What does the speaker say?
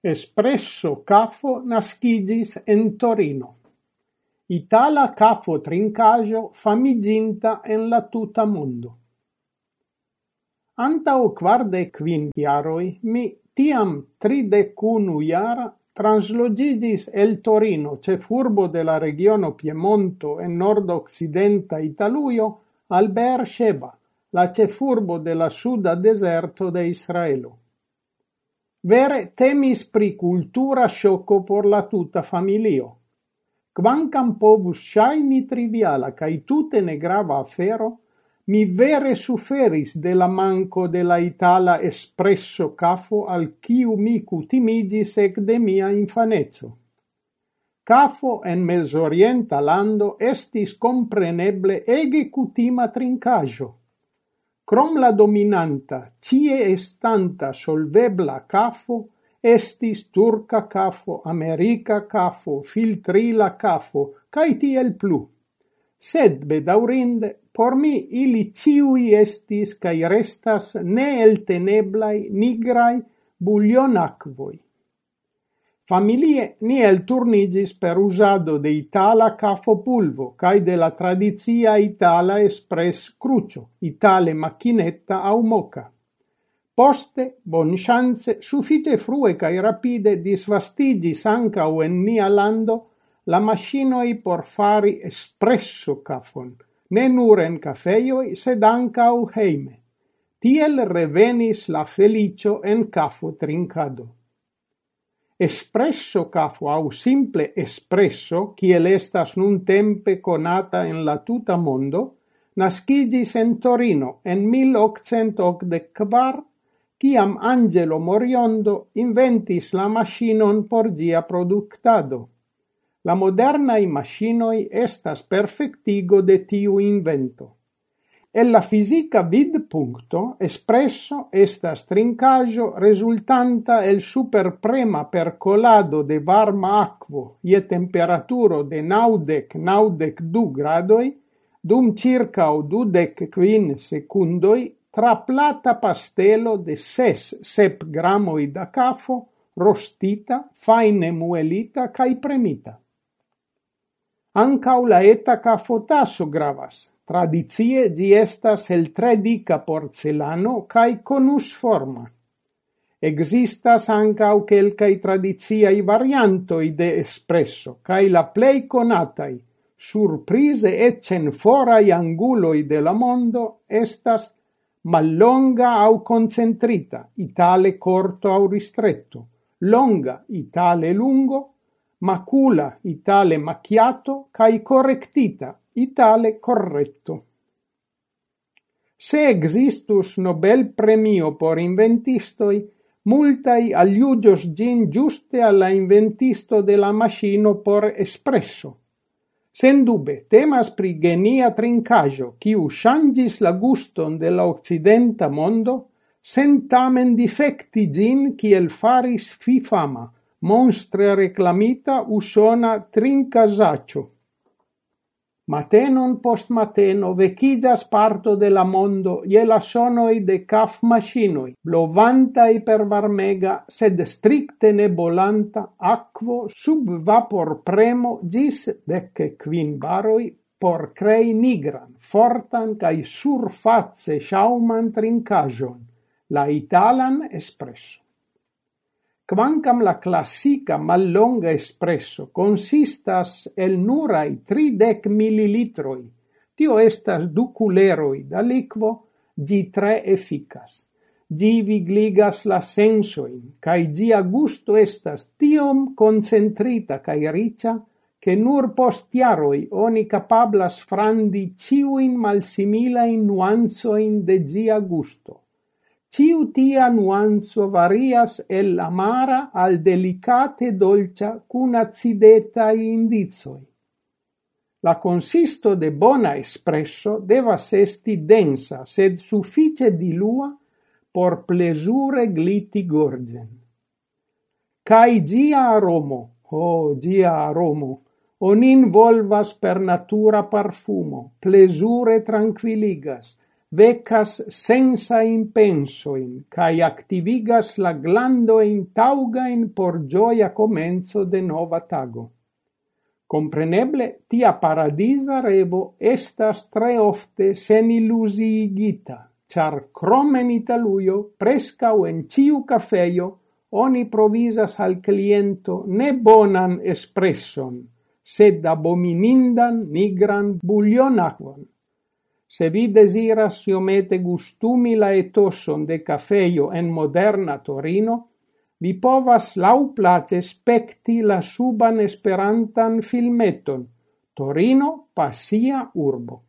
Espresso Cafo nascigis en Torino, itala cafo trincajo famiginta en la tuta mondo. o quarde quin iaroi, mi tiam tridecunu iara translogigis el Torino, ce furbo de la regiono Piemonto en nord-occidenta Italuio, al Beersheba, la cefurbo de la suda deserto de Israelo. Vere temis pri cultura sciocco por la tuta familio. Quancam povus shaini triviala cae tute negrava afero, mi vere suferis de la manco de la itala espresso cafo al kiu mi cutimigis ec de mia infanezzo. Cafo en mesorienta lando estis compreneble ege cutima trincajo crom la dominanta, cie estanta solvebla cafo, estis turca cafo, america cafo, filtrila cafo, cae tiel plu. Sed, bedaurinde, por mi ili ciui estis cae restas ne elteneblai nigrai bulionacvoi. Familie ni elturnigis per usado de itala cafopulvo cae de la tradizia itala espress crucio, itale macchinetta au moca. Poste, bon chance, suffice frue cae rapide disvastigis ancau en nia lando la machinoi por fari espresso cafon, ne nur en cafeioi, sed ancau heime. Tiel revenis la felicio en cafo trincado espresso cafo au simple espresso, kiel estas nun tempe conata en la tuta mondo, nascigis en Torino en 1884, ciam Angelo Moriondo inventis la machinon por gia productado. La modernai machinoi estas perfectigo de tiu invento. El la fisica vidpunkto espresso estas trinkaĵo risultanta el superprema percolado de varma aquo ie temperaturo de naudec naudec du gradoi dum circa o dudec quin secundoi tra plata pastelo de ses sep gramoi da cafo rostita, faine muelita cae premita. Ancau la eta cafotaso gravas. Tradizie gi estas el tre dica porcelano cae conus forma. Existas ancau quelcae tradiziai variantoi de espresso, cae la plei conatai, surprise eccen forai anguloi de la mondo, estas mallonga au concentrita, itale corto au ristretto, longa, itale lungo, macula itale macchiato cae correctita itale corretto. Se existus Nobel premio por inventistoi, multai aliugios gin giuste alla inventisto de la machino por espresso. Sen dube, temas pri genia trincajo, quiu changis la guston de la occidenta mondo, sen tamen difecti gin, kiel faris fi fama, monstre reclamita usona trincasaccio. Matenon post mateno vecidas parto de la mondo ie la sonoi de caf machinoi, blovantai per varmega, sed stricte ne bolanta, aquo sub vapor premo gis dec quin baroi por crei nigran, fortan cae surface shauman trincajon, la italan espresso. Quancam la classica mallonga espresso consistas el nurai tridec millilitroi, tio estas du culeroi da liquo, gi tre efficas. Gi vigligas la sensoin, cae gia gusto estas tiom concentrita cae ricia, che nur post iaroi oni capablas frandi ciuin malsimilain nuanzoin de gia gusto ciu tia nuanzo varias el amara al delicate dolcia cun acideta indizoi. La consisto de bona espresso devas esti densa, sed suffice dilua por plesure gliti gorgen. Cai gia aromo, oh gia aromo, onin volvas per natura parfumo, plesure tranquilligas, vecas sensa impensoin, cae activigas la glando in taugain por gioia comenzo de nova tago. Compreneble, tia paradisa revo estas tre ofte sen illusiigita, char cromen italuio presca o en ciu cafeio, oni provisas al cliento ne bonan espresson, sed abominindan nigran bulionacquon. Se vi desiras iomete gustumi la etoson de cafeio en moderna Torino, vi povas lau place specti la suban esperantan filmeton Torino pasia urbo.